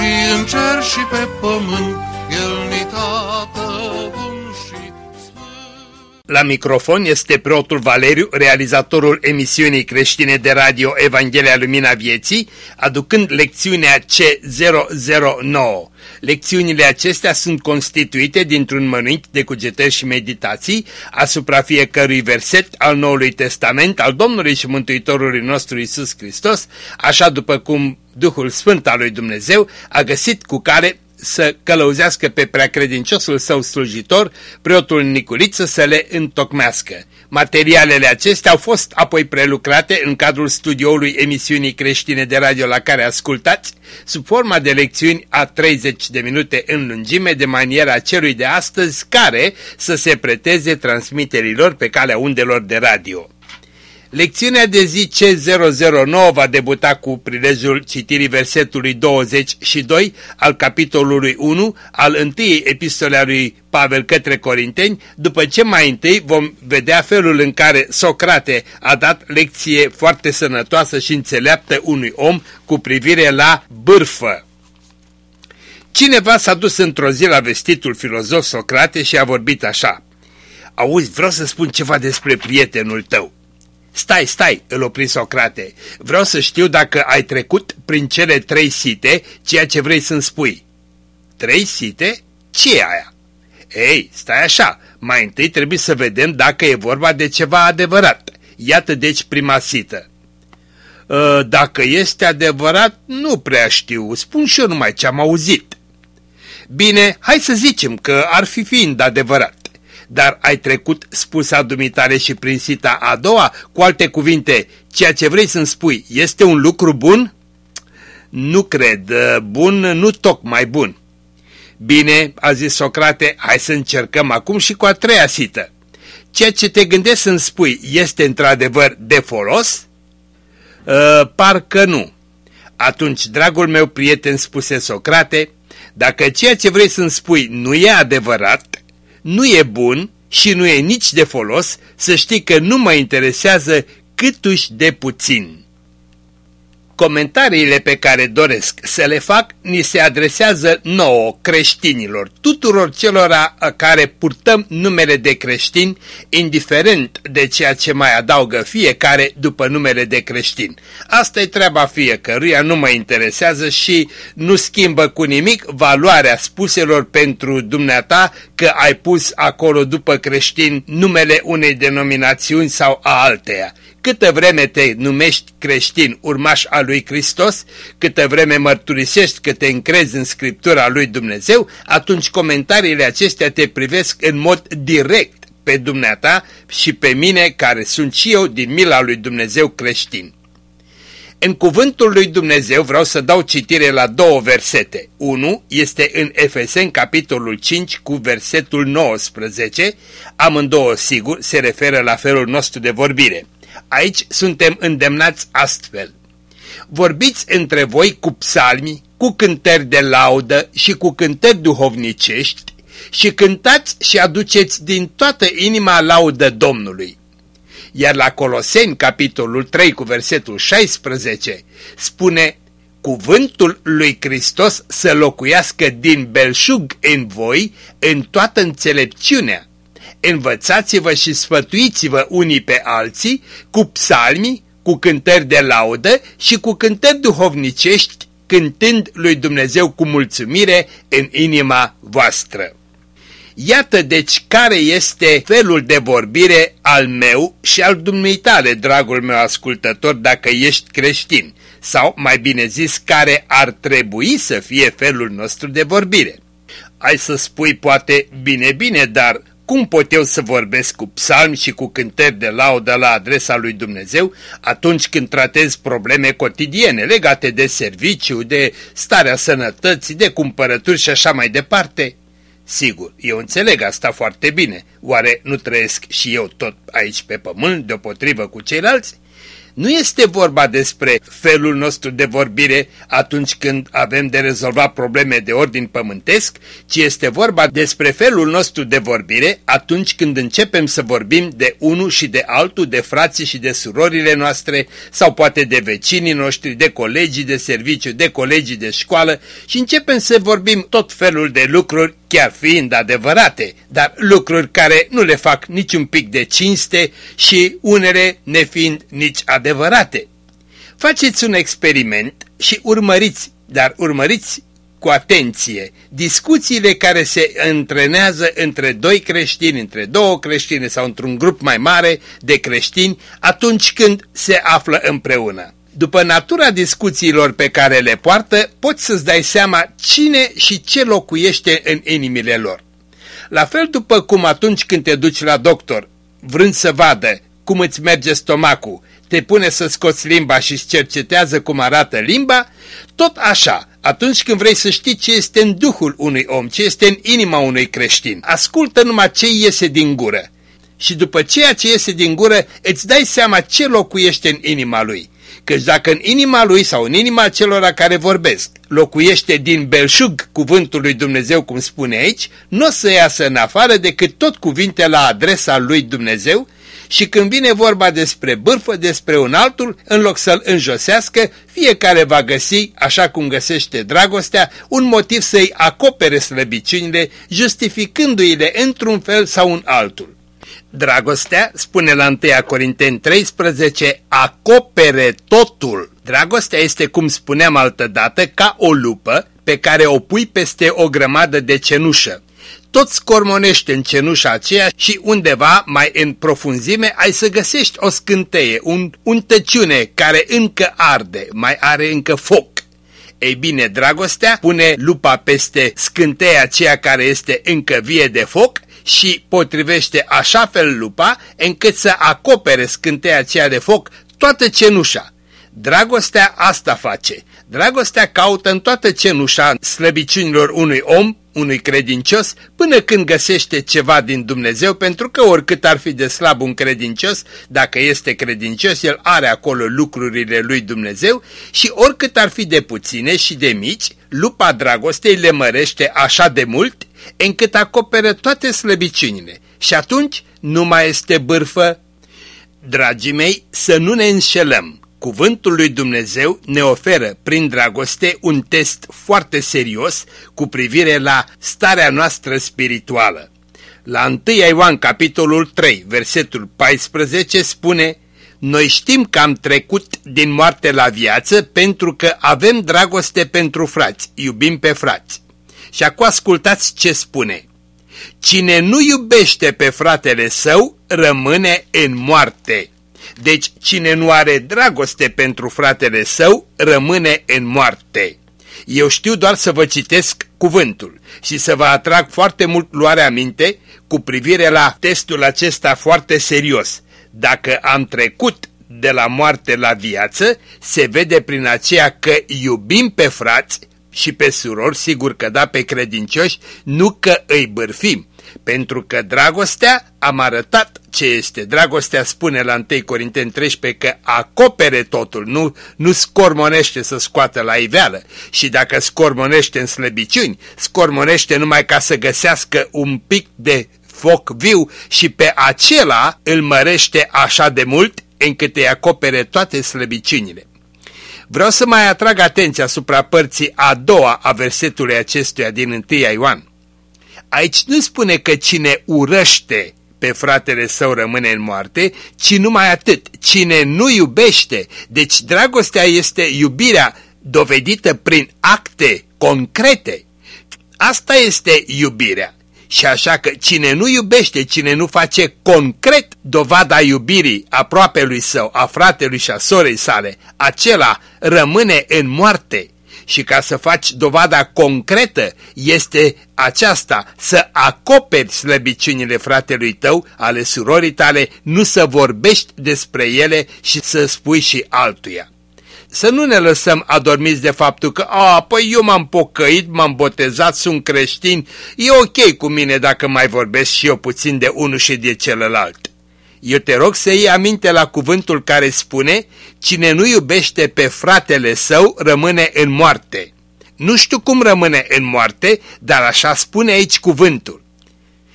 și în cer și pe pământ, El ni tată bun și sfânt. La microfon este preotul Valeriu, realizatorul emisiunii creștine de radio Evanghelia Lumina Vieții, aducând lecțiunea C009. Lecțiunile acestea sunt constituite dintr-un mănânc de cugetări și meditații asupra fiecărui verset al Noului Testament al Domnului și Mântuitorului nostru Isus Hristos, așa după cum Duhul Sfânt al lui Dumnezeu a găsit cu care să călăuzească pe preacredinciosul său slujitor, preotul Niculiță, să le întocmească. Materialele acestea au fost apoi prelucrate în cadrul studioului emisiunii creștine de radio la care ascultați, sub forma de lecțiuni a 30 de minute în lungime, de maniera celui de astăzi, care să se preteze transmiterilor pe calea undelor de radio. Lecțiunea de zi C009 va debuta cu prilejul citirii versetului 22 al capitolului 1 al întâiei epistole a lui Pavel către Corinteni, după ce mai întâi vom vedea felul în care Socrate a dat lecție foarte sănătoasă și înțeleaptă unui om cu privire la bârfă. Cineva s-a dus într-o zi la vestitul filozof Socrate și a vorbit așa. Auzi, vreau să spun ceva despre prietenul tău. Stai, stai, îl opri Socrate. Vreau să știu dacă ai trecut prin cele trei site ceea ce vrei să-mi spui. Trei site? ce e aia? Ei, stai așa, mai întâi trebuie să vedem dacă e vorba de ceva adevărat. Iată deci prima sită. Dacă este adevărat, nu prea știu, spun și eu numai ce am auzit. Bine, hai să zicem că ar fi fiind adevărat. Dar ai trecut spusa dumitare și prin sita a doua? Cu alte cuvinte, ceea ce vrei să-mi spui este un lucru bun? Nu cred, bun, nu tocmai bun. Bine, a zis Socrate, hai să încercăm acum și cu a treia sită. Ceea ce te gândești să-mi spui este într-adevăr de folos? Uh, parcă nu. Atunci, dragul meu prieten, spuse Socrate, dacă ceea ce vrei să-mi spui nu e adevărat, nu e bun și nu e nici de folos să știi că nu mă interesează câtuși de puțin. Comentariile pe care doresc să le fac ni se adresează nouă creștinilor, tuturor celora care purtăm numele de creștini, indiferent de ceea ce mai adaugă fiecare după numele de creștin. Asta e treaba fiecăruia, nu mă interesează și nu schimbă cu nimic valoarea spuselor pentru dumneata că ai pus acolo după creștin numele unei denominațiuni sau a alteia. Câtă vreme te numești creștin, urmaș al lui Hristos, câtă vreme mărturisești că te încrezi în Scriptura lui Dumnezeu, atunci comentariile acestea te privesc în mod direct pe dumneata și pe mine care sunt și eu din mila lui Dumnezeu creștin. În cuvântul lui Dumnezeu vreau să dau citire la două versete. Unu este în Efesen, capitolul 5, cu versetul 19. Amândouă, sigur, se referă la felul nostru de vorbire. Aici suntem îndemnați astfel. Vorbiți între voi cu psalmi, cu cântări de laudă și cu cântări duhovnicești și cântați și aduceți din toată inima laudă Domnului. Iar la Coloseni, capitolul 3, cu versetul 16, spune Cuvântul lui Hristos să locuiască din belșug în voi, în toată înțelepciunea, învățați-vă și sfătuiți-vă unii pe alții cu psalmi, cu cântări de laudă și cu cântări duhovnicești, cântând lui Dumnezeu cu mulțumire în inima voastră. Iată deci care este felul de vorbire al meu și al dumneitale, dragul meu ascultător, dacă ești creștin, sau mai bine zis, care ar trebui să fie felul nostru de vorbire. Ai să spui poate bine, bine, dar cum pot eu să vorbesc cu psalmi și cu cântări de laudă la adresa lui Dumnezeu atunci când tratez probleme cotidiene legate de serviciu, de starea sănătății, de cumpărături și așa mai departe? Sigur, eu înțeleg asta foarte bine. Oare nu trăiesc și eu tot aici pe pământ, deopotrivă cu ceilalți? Nu este vorba despre felul nostru de vorbire atunci când avem de rezolvat probleme de ordin pământesc, ci este vorba despre felul nostru de vorbire atunci când începem să vorbim de unul și de altul, de frații și de surorile noastre, sau poate de vecinii noștri, de colegii de serviciu, de colegii de școală și începem să vorbim tot felul de lucruri chiar fiind adevărate, dar lucruri care nu le fac niciun pic de cinste și unele nefiind nici adevărate. Faceți un experiment și urmăriți, dar urmăriți cu atenție discuțiile care se întrenează între doi creștini, între două creștine sau într-un grup mai mare de creștini atunci când se află împreună. După natura discuțiilor pe care le poartă, poți să-ți dai seama cine și ce locuiește în inimile lor. La fel după cum atunci când te duci la doctor, vrând să vadă cum îți merge stomacul, te pune să scoți limba și îți cercetează cum arată limba, tot așa, atunci când vrei să știi ce este în duhul unui om, ce este în inima unui creștin, ascultă numai ce iese din gură. Și după ceea ce iese din gură, îți dai seama ce locuiește în inima lui. Căci dacă în inima lui sau în inima celor care vorbesc locuiește din belșug cuvântul lui Dumnezeu, cum spune aici, nu o să iasă în afară decât tot cuvinte la adresa lui Dumnezeu și când vine vorba despre bârfă, despre un altul, în loc să-l înjosească, fiecare va găsi, așa cum găsește dragostea, un motiv să-i acopere slăbiciunile, justificându-i-le într-un fel sau un altul. Dragostea, spune la 1 Corinteni 13, acopere totul. Dragostea este, cum spuneam altădată, ca o lupă pe care o pui peste o grămadă de cenușă. Tot scormonește în cenușa aceea și undeva mai în profunzime ai să găsești o scânteie, un, un tăciune care încă arde, mai are încă foc. Ei bine, dragostea pune lupa peste scânteia aceea care este încă vie de foc și potrivește așa fel lupa încât să acopere scânteia aceea de foc toată cenușa. Dragostea asta face. Dragostea caută în toată cenușa slăbiciunilor unui om, unui credincios, până când găsește ceva din Dumnezeu, pentru că oricât ar fi de slab un credincios, dacă este credincios, el are acolo lucrurile lui Dumnezeu și oricât ar fi de puține și de mici, lupa dragostei le mărește așa de mult încât acoperă toate slăbiciunile și atunci nu mai este bârfă. Dragii mei, să nu ne înșelăm. Cuvântul lui Dumnezeu ne oferă prin dragoste un test foarte serios cu privire la starea noastră spirituală. La 1 Ioan capitolul 3, versetul 14 spune Noi știm că am trecut din moarte la viață pentru că avem dragoste pentru frați, iubim pe frați. Și acum ascultați ce spune. Cine nu iubește pe fratele său, rămâne în moarte. Deci cine nu are dragoste pentru fratele său, rămâne în moarte. Eu știu doar să vă citesc cuvântul și să vă atrag foarte mult luarea minte cu privire la testul acesta foarte serios. Dacă am trecut de la moarte la viață, se vede prin aceea că iubim pe frați și pe surori, sigur că da pe credincioși, nu că îi bârfim, pentru că dragostea, am arătat ce este. Dragostea spune la 1 Corinteni 13 că acopere totul, nu, nu scormonește să scoată la iveală. Și dacă scormonește în slăbiciuni, scormonește numai ca să găsească un pic de foc viu și pe acela îl mărește așa de mult încât îi acopere toate slăbiciunile. Vreau să mai atrag atenția asupra părții a doua a versetului acestuia din 1 Ioan. Aici nu spune că cine urăște pe fratele său rămâne în moarte, ci numai atât, cine nu iubește. Deci dragostea este iubirea dovedită prin acte concrete. Asta este iubirea. Și așa că cine nu iubește, cine nu face concret dovada iubirii aproape lui său, a fratelui și a sorei sale, acela rămâne în moarte. și ca să faci dovada concretă este aceasta, să acoperi slăbiciunile fratelui tău, ale surorii tale, nu să vorbești despre ele și să spui și altuia să nu ne lăsăm adormiți de faptul că, a, păi eu m-am pocăit, m-am botezat, sunt creștin, e ok cu mine dacă mai vorbesc și eu puțin de unul și de celălalt. Eu te rog să iei aminte la cuvântul care spune, cine nu iubește pe fratele său rămâne în moarte. Nu știu cum rămâne în moarte, dar așa spune aici cuvântul.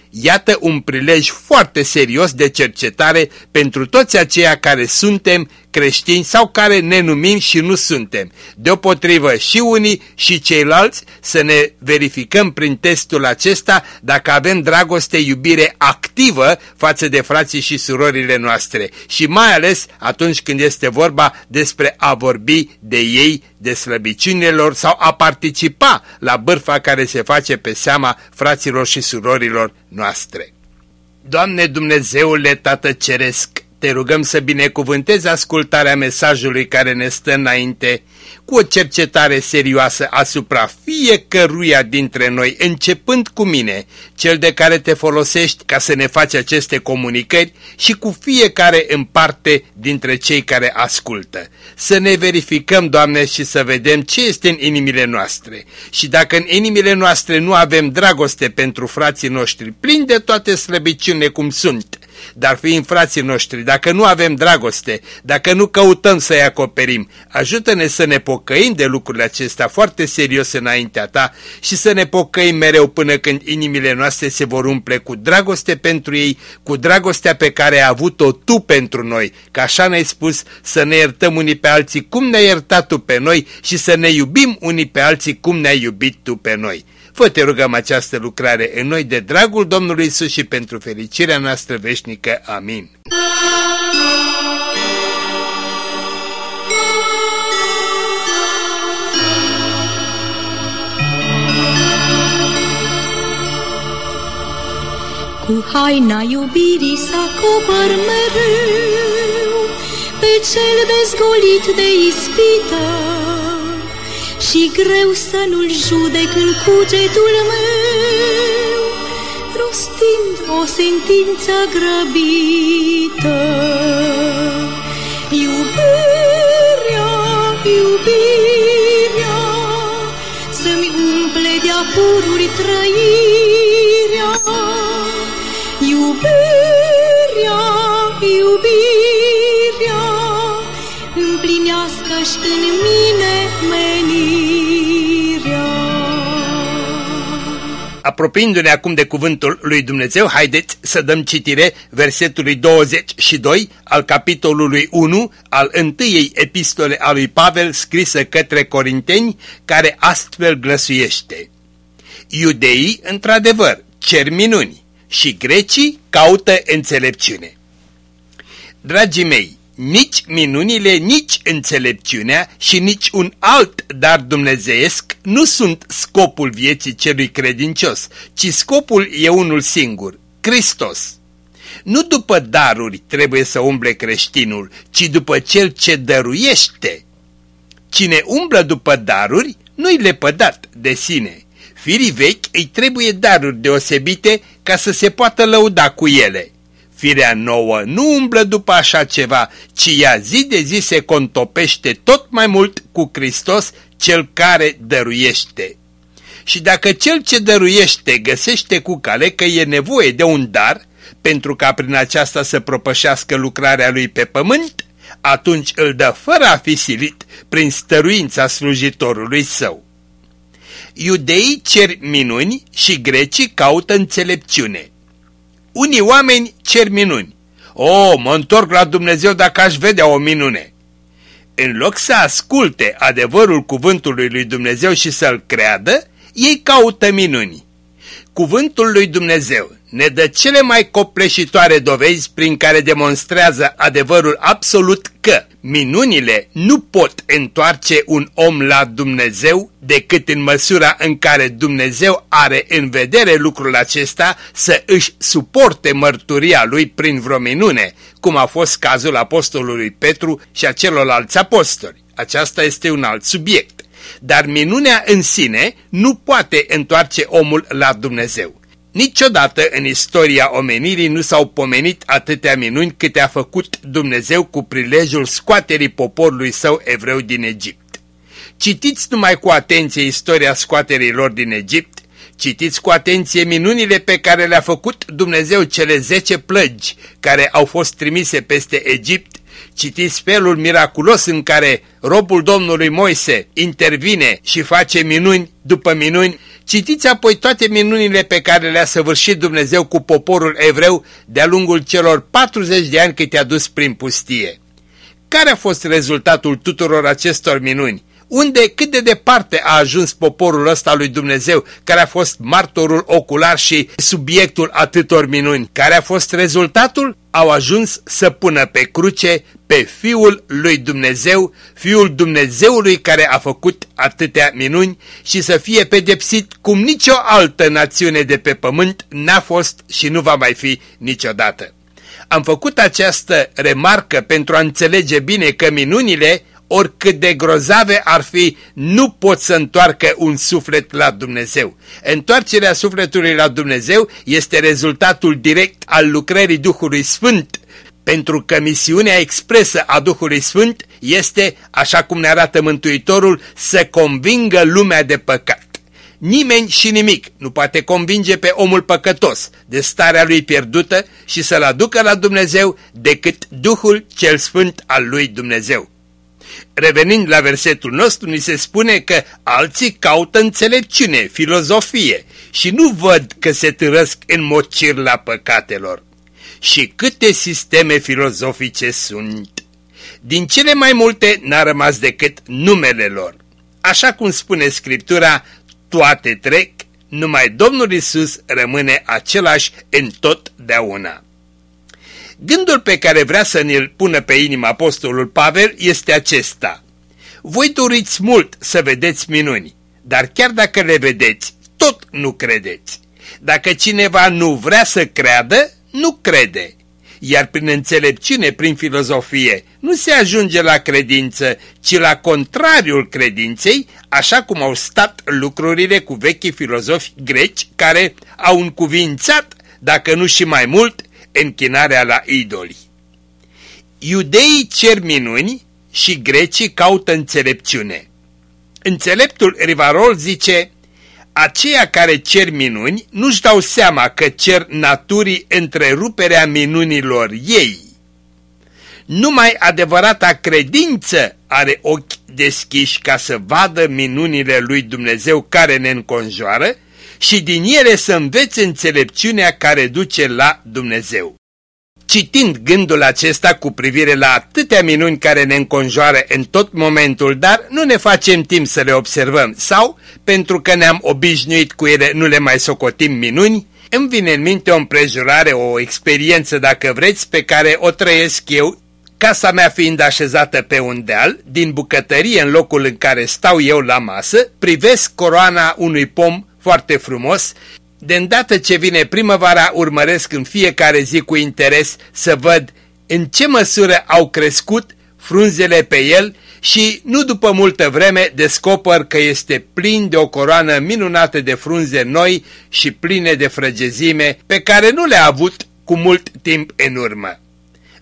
Iată un prilej foarte serios de cercetare pentru toți aceia care suntem creștini sau care ne numim și nu suntem. Deopotrivă și unii și ceilalți să ne verificăm prin testul acesta dacă avem dragoste, iubire activă față de frații și surorile noastre și mai ales atunci când este vorba despre a vorbi de ei, de slăbiciunile lor sau a participa la bârfa care se face pe seama fraților și surorilor noastre. Doamne Dumnezeule Tată Ceresc, te rugăm să binecuvântezi ascultarea mesajului care ne stă înainte cu o cercetare serioasă asupra fiecăruia dintre noi, începând cu mine, cel de care te folosești ca să ne faci aceste comunicări și cu fiecare în parte dintre cei care ascultă. Să ne verificăm, Doamne, și să vedem ce este în inimile noastre. Și dacă în inimile noastre nu avem dragoste pentru frații noștri, plini de toate slăbiciunile cum sunt, dar fiind frații noștri, dacă nu avem dragoste, dacă nu căutăm să-i acoperim, ajută-ne să ne pocăim de lucrurile acestea foarte serios înaintea ta și să ne pocăim mereu până când inimile noastre se vor umple cu dragoste pentru ei, cu dragostea pe care ai avut-o tu pentru noi, că așa ne-ai spus să ne iertăm unii pe alții cum ne-ai iertat tu pe noi și să ne iubim unii pe alții cum ne-ai iubit tu pe noi. Fă te rugăm această lucrare în noi de dragul Domnului Isus și pentru fericirea noastră veșnică. Amin. Cu haina iubirii să acopăr mereu Pe cel dezgolit de ispită Și greu să nu-l judec în cugetul meu Rostind o sentință grăbită. Iubirea, iubirea Să-mi umple de-a pururi trăirea. Iubirea, iubirea, împlinească-și în mine Apropiindu-ne acum de cuvântul lui Dumnezeu, haideți să dăm citire versetului 22 al capitolului 1 al întâiei epistole a lui Pavel scrisă către Corinteni, care astfel glăsuiește. Iudeii, într-adevăr, cer minuni, și grecii caută înțelepciune. Dragii mei, nici minunile, nici înțelepciunea și nici un alt dar dumnezeiesc nu sunt scopul vieții celui credincios, ci scopul e unul singur, Hristos. Nu după daruri trebuie să umble creștinul, ci după cel ce dăruiește. Cine umblă după daruri, nu-i lepădat de sine. Firii vechi îi trebuie daruri deosebite ca să se poată lăuda cu ele. Firea nouă nu umblă după așa ceva, ci ea zi de zi se contopește tot mai mult cu Hristos, cel care dăruiește. Și dacă cel ce dăruiește găsește cu cale că e nevoie de un dar, pentru ca prin aceasta să propășească lucrarea lui pe pământ, atunci îl dă fără a fi silit prin stăruința slujitorului său. Iudeii cer minuni și grecii caută înțelepciune. Unii oameni cer minuni. O, mă întorc la Dumnezeu dacă aș vedea o minune. În loc să asculte adevărul cuvântului lui Dumnezeu și să-l creadă, ei caută minuni. Cuvântul lui Dumnezeu ne dă cele mai copleșitoare dovezi prin care demonstrează adevărul absolut că minunile nu pot întoarce un om la Dumnezeu decât în măsura în care Dumnezeu are în vedere lucrul acesta să își suporte mărturia lui prin vreo minune, cum a fost cazul apostolului Petru și a celorlalți apostoli. Aceasta este un alt subiect. Dar minunea în sine nu poate întoarce omul la Dumnezeu. Niciodată în istoria omenirii nu s-au pomenit atâtea minuni câte a făcut Dumnezeu cu prilejul scoaterii poporului său evreu din Egipt. Citiți numai cu atenție istoria scoaterii lor din Egipt, citiți cu atenție minunile pe care le-a făcut Dumnezeu cele zece plăgi care au fost trimise peste Egipt Citiți felul miraculos în care robul Domnului Moise intervine și face minuni după minuni. Citiți apoi toate minunile pe care le-a săvârșit Dumnezeu cu poporul evreu de-a lungul celor 40 de ani cât i-a dus prin pustie. Care a fost rezultatul tuturor acestor minuni? Unde, cât de departe a ajuns poporul ăsta lui Dumnezeu, care a fost martorul ocular și subiectul atâtor minuni? Care a fost rezultatul? Au ajuns să pună pe cruce pe Fiul lui Dumnezeu, Fiul Dumnezeului care a făcut atâtea minuni și să fie pedepsit cum nicio altă națiune de pe pământ n-a fost și nu va mai fi niciodată. Am făcut această remarcă pentru a înțelege bine că minunile oricât de grozave ar fi, nu pot să întoarcă un suflet la Dumnezeu. Întoarcerea sufletului la Dumnezeu este rezultatul direct al lucrării Duhului Sfânt, pentru că misiunea expresă a Duhului Sfânt este, așa cum ne arată Mântuitorul, să convingă lumea de păcat. Nimeni și nimic nu poate convinge pe omul păcătos de starea lui pierdută și să-l aducă la Dumnezeu decât Duhul cel Sfânt al lui Dumnezeu. Revenind la versetul nostru, ni se spune că alții caută înțelepciune, filozofie și nu văd că se târăsc în mocir la păcatelor. Și câte sisteme filozofice sunt! Din cele mai multe n-a rămas decât numele lor. Așa cum spune Scriptura, toate trec, numai Domnul Isus rămâne același în totdeauna. Gândul pe care vrea să ne-l pună pe inimă apostolul Pavel este acesta. Voi doriți mult să vedeți minuni, dar chiar dacă le vedeți, tot nu credeți. Dacă cineva nu vrea să creadă, nu crede. Iar prin înțelepciune, prin filozofie, nu se ajunge la credință, ci la contrariul credinței, așa cum au stat lucrurile cu vechii filozofi greci care au încuvințat, dacă nu și mai mult, închinarea la idoli. Iudeii cer minuni și grecii caută înțelepciune. Înțeleptul Rivarol zice, aceia care cer minuni nu-și dau seama că cer naturii întreruperea minunilor ei. Numai adevărata credință are ochi deschiși ca să vadă minunile lui Dumnezeu care ne înconjoară și din ele să învețe înțelepciunea care duce la Dumnezeu. Citind gândul acesta cu privire la atâtea minuni care ne înconjoară în tot momentul, dar nu ne facem timp să le observăm sau, pentru că ne-am obișnuit cu ele, nu le mai socotim minuni, îmi vine în minte o împrejurare, o experiență, dacă vreți, pe care o trăiesc eu, casa mea fiind așezată pe un deal, din bucătărie în locul în care stau eu la masă, privesc coroana unui pom foarte frumos. De îndată ce vine primăvara, urmăresc în fiecare zi cu interes să văd în ce măsură au crescut frunzele pe el și nu după multă vreme descoper că este plin de o coroană minunată de frunze noi și pline de frăgezime pe care nu le-a avut cu mult timp în urmă.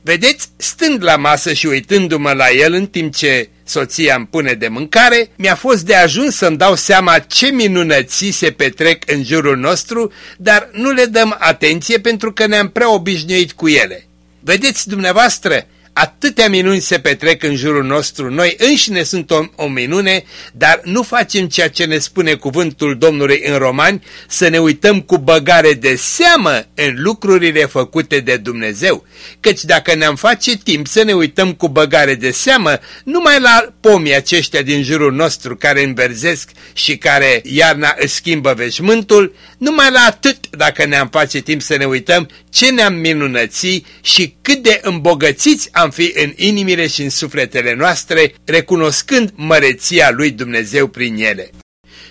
Vedeți, stând la masă și uitându-mă la el în timp ce soția îmi pune de mâncare, mi-a fost de ajuns să-mi dau seama ce minunății se petrec în jurul nostru, dar nu le dăm atenție pentru că ne-am prea obișnuit cu ele. Vedeți dumneavoastră, Atâtea minuni se petrec în jurul nostru, noi înșine sunt o, o minune, dar nu facem ceea ce ne spune cuvântul Domnului în Romani, să ne uităm cu băgare de seamă în lucrurile făcute de Dumnezeu. Căci dacă ne-am face timp să ne uităm cu băgare de seamă, numai la pomii aceștia din jurul nostru care înverzesc și care iarna își schimbă veșmântul, numai la atât dacă ne-am face timp să ne uităm ce ne-am minunăți și cât de îmbogățiți am fi în inimile și în sufletele noastre, recunoscând măreția lui Dumnezeu prin ele.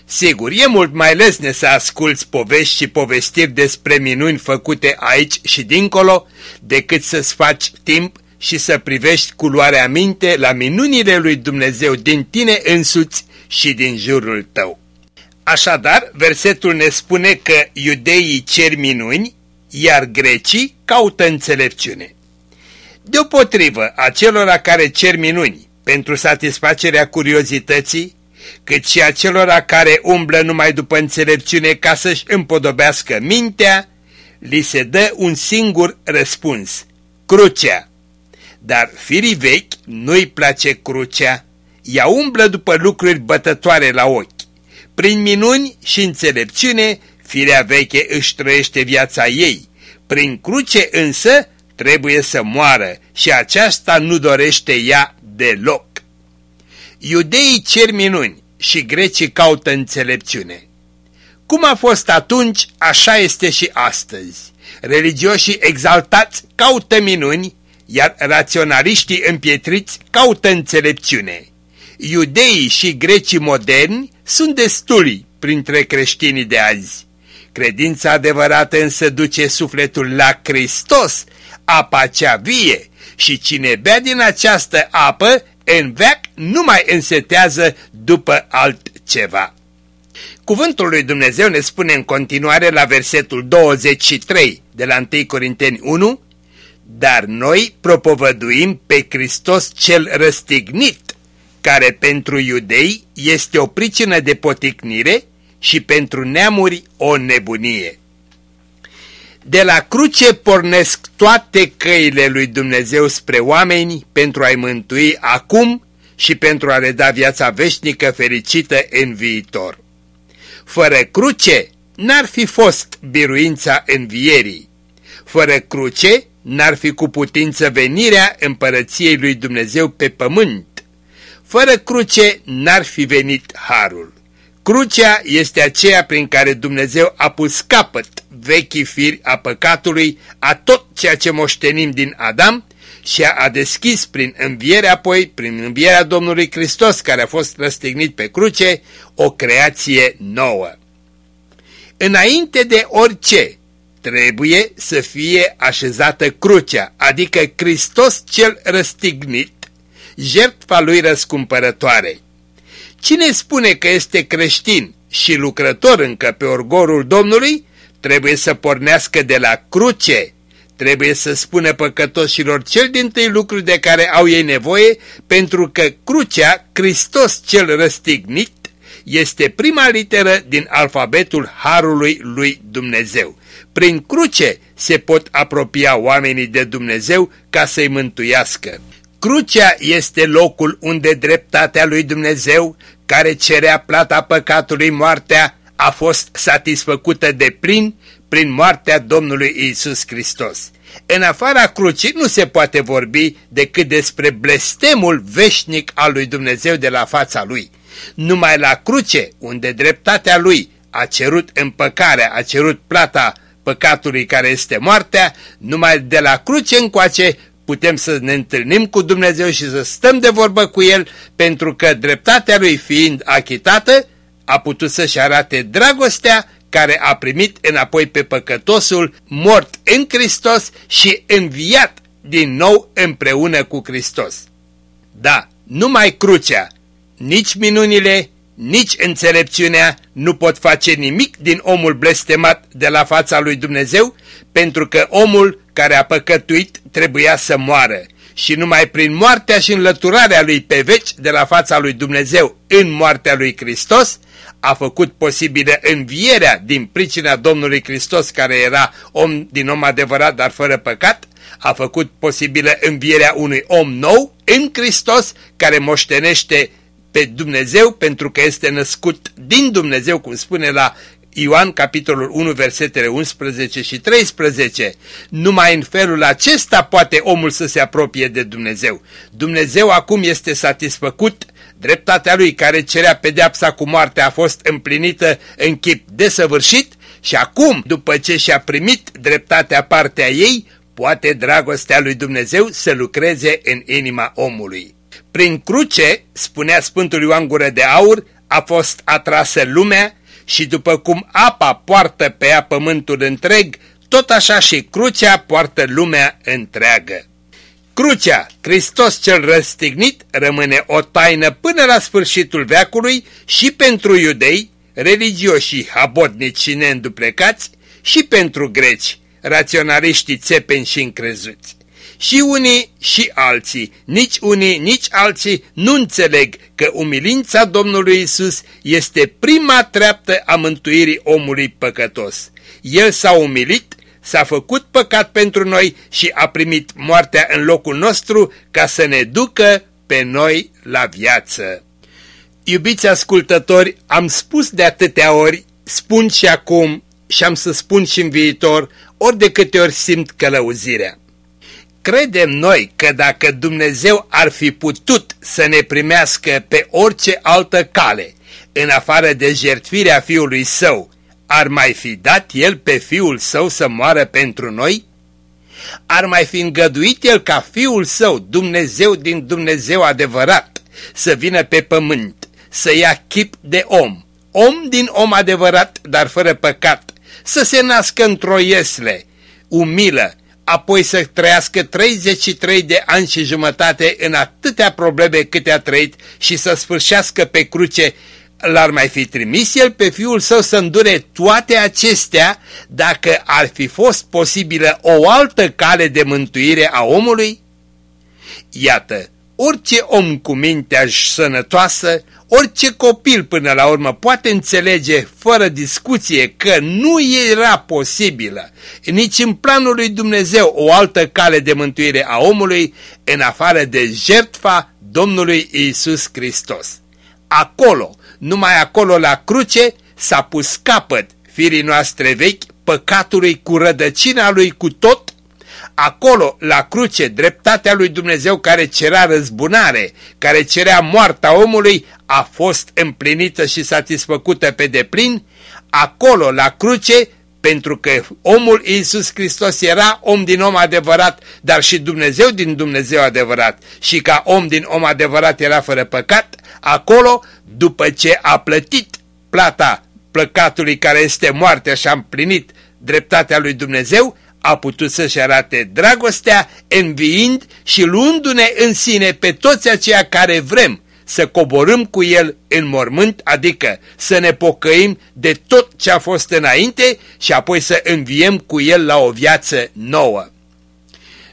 Sigur, e mult mai lesne să asculți povești și povestiri despre minuni făcute aici și dincolo, decât să-ți faci timp și să privești cu luarea minte la minunile lui Dumnezeu din tine însuți și din jurul tău. Așadar, versetul ne spune că iudeii cer minuni, iar grecii caută înțelepciune. Deopotrivă, acelora care cer minuni pentru satisfacerea curiozității, cât și acelora care umblă numai după înțelepciune ca să-și împodobească mintea, li se dă un singur răspuns, crucea. Dar firii vechi nu-i place crucea, ea umblă după lucruri bătătoare la ochi. Prin minuni și înțelepciune, firea veche își trăiește viața ei. Prin cruce însă trebuie să moară și aceasta nu dorește ea deloc. Iudeii cer minuni și grecii caută înțelepciune. Cum a fost atunci, așa este și astăzi. Religioșii exaltați caută minuni, iar raționaliștii împietriți caută înțelepciune. Iudeii și grecii moderni sunt destuli printre creștinii de azi. Credința adevărată însă duce sufletul la Hristos, apa cea vie, și cine bea din această apă, în veac nu mai însetează după altceva. Cuvântul lui Dumnezeu ne spune în continuare la versetul 23 de la 1 Corinteni 1, Dar noi propovăduim pe Hristos cel răstignit, care pentru iudei este o pricină de poticnire și pentru neamuri o nebunie. De la cruce pornesc toate căile lui Dumnezeu spre oameni pentru a-i mântui acum și pentru a le da viața veșnică fericită în viitor. Fără cruce n-ar fi fost biruința învierii. Fără cruce n-ar fi cu putință venirea împărăției lui Dumnezeu pe pământ. Fără cruce n-ar fi venit harul. Crucea este aceea prin care Dumnezeu a pus capăt vechii firi a păcatului, a tot ceea ce moștenim din Adam și a deschis prin înviere apoi, prin învierea Domnului Hristos care a fost răstignit pe cruce, o creație nouă. Înainte de orice, trebuie să fie așezată crucea, adică Hristos cel răstignit, jertfa lui răscumpărătoare. Cine spune că este creștin și lucrător încă pe orgorul Domnului, trebuie să pornească de la cruce, trebuie să spună păcătoșilor cel din tâi lucru de care au ei nevoie, pentru că crucea, Hristos cel răstignit, este prima literă din alfabetul Harului lui Dumnezeu. Prin cruce se pot apropia oamenii de Dumnezeu ca să-i mântuiască. Crucea este locul unde dreptatea lui Dumnezeu, care cerea plata păcatului moartea, a fost satisfăcută de plin prin moartea Domnului Isus Hristos. În afara crucii nu se poate vorbi decât despre blestemul veșnic al lui Dumnezeu de la fața lui. Numai la cruce, unde dreptatea lui a cerut împăcarea, a cerut plata păcatului care este moartea, numai de la cruce încoace putem să ne întâlnim cu Dumnezeu și să stăm de vorbă cu El, pentru că dreptatea Lui fiind achitată, a putut să-și arate dragostea care a primit înapoi pe păcătosul mort în Hristos și înviat din nou împreună cu Hristos. Da, numai crucea, nici minunile, nici înțelepciunea nu pot face nimic din omul blestemat de la fața lui Dumnezeu, pentru că omul care a păcătuit trebuia să moară. Și numai prin moartea și înlăturarea lui pe veci de la fața lui Dumnezeu în moartea lui Hristos, a făcut posibilă învierea din pricina Domnului Hristos care era om din om adevărat dar fără păcat, a făcut posibilă învierea unui om nou în Hristos care moștenește pe Dumnezeu pentru că este născut din Dumnezeu, cum spune la Ioan capitolul 1 versetele 11 și 13. Numai în felul acesta poate omul să se apropie de Dumnezeu. Dumnezeu acum este satisfăcut, dreptatea lui care cerea pedeapsa cu moarte a fost împlinită în chip desăvârșit și acum, după ce și-a primit dreptatea partea ei, poate dragostea lui Dumnezeu să lucreze în inima omului. Prin cruce, spunea Sfântul Ioan Gură de Aur, a fost atrasă lumea și după cum apa poartă pe ea pământul întreg, tot așa și crucea poartă lumea întreagă. Crucea, Hristos cel răstignit, rămâne o taină până la sfârșitul veacului și pentru iudei, religioși habotnici și neînduplecați, și pentru greci, raționaliștii țepeni și încrezuți. Și unii și alții, nici unii, nici alții nu înțeleg că umilința Domnului Isus este prima treaptă a mântuirii omului păcătos. El s-a umilit, s-a făcut păcat pentru noi și a primit moartea în locul nostru ca să ne ducă pe noi la viață. Iubiți ascultători, am spus de atâtea ori, spun și acum și am să spun și în viitor, ori de câte ori simt călăuzirea. Credem noi că dacă Dumnezeu ar fi putut să ne primească pe orice altă cale, în afară de jertfirea Fiului Său, ar mai fi dat El pe Fiul Său să moară pentru noi? Ar mai fi îngăduit El ca Fiul Său, Dumnezeu din Dumnezeu adevărat, să vină pe pământ, să ia chip de om, om din om adevărat, dar fără păcat, să se nască într-o iesle, umilă, apoi să trăiască 33 de ani și jumătate în atâtea probleme câte a trăit și să sfârșească pe cruce, l-ar mai fi trimis el pe fiul său să îndure toate acestea dacă ar fi fost posibilă o altă cale de mântuire a omului? Iată, orice om cu mintea sănătoasă, orice copil până la urmă poate înțelege fără discuție că nu era posibilă nici în planul lui Dumnezeu o altă cale de mântuire a omului în afară de jertfa Domnului Isus Hristos. Acolo, numai acolo la cruce, s-a pus capăt firii noastre vechi, păcatului cu rădăcina lui cu tot Acolo, la cruce, dreptatea lui Dumnezeu care cerea răzbunare, care cerea moartea omului, a fost împlinită și satisfăcută pe deplin. Acolo, la cruce, pentru că omul Iisus Hristos era om din om adevărat, dar și Dumnezeu din Dumnezeu adevărat și ca om din om adevărat era fără păcat, acolo, după ce a plătit plata plăcatului care este moartea și a împlinit dreptatea lui Dumnezeu, a putut să-și arate dragostea înviind și luându-ne în sine pe toți aceia care vrem să coborâm cu el în mormânt, adică să ne pocăim de tot ce a fost înainte și apoi să înviem cu el la o viață nouă.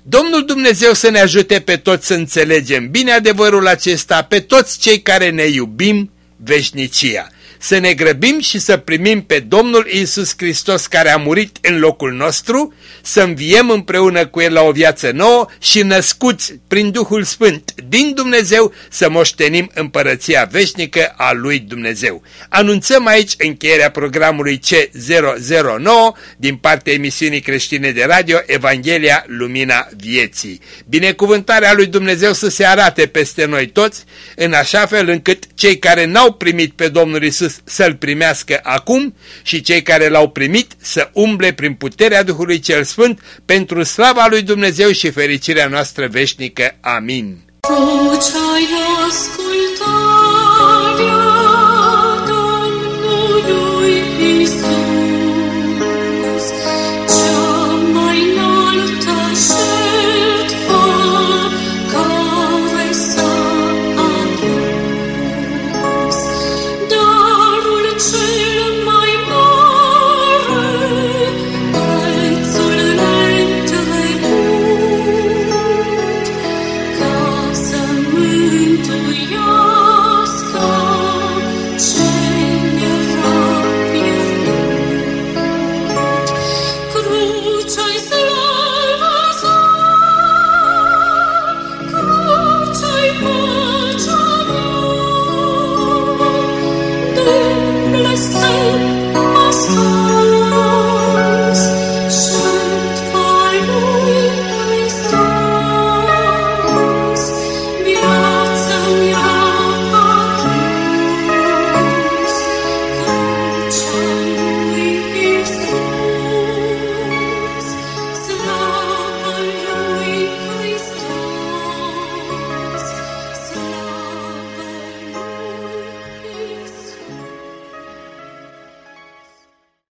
Domnul Dumnezeu să ne ajute pe toți să înțelegem bine adevărul acesta, pe toți cei care ne iubim veșnicia să ne grăbim și să primim pe Domnul Isus Hristos care a murit în locul nostru, să înviem împreună cu El la o viață nouă și născuți prin Duhul Sfânt din Dumnezeu să moștenim împărăția veșnică a lui Dumnezeu. Anunțăm aici încheierea programului C009 din partea emisiunii creștine de radio Evanghelia Lumina Vieții. Binecuvântarea lui Dumnezeu să se arate peste noi toți, în așa fel încât cei care n-au primit pe Domnul Isus Isus să-L primească acum și cei care L-au primit să umble prin puterea Duhului Cel Sfânt pentru slava lui Dumnezeu și fericirea noastră veșnică. Amin. Tu ce-ai ascultat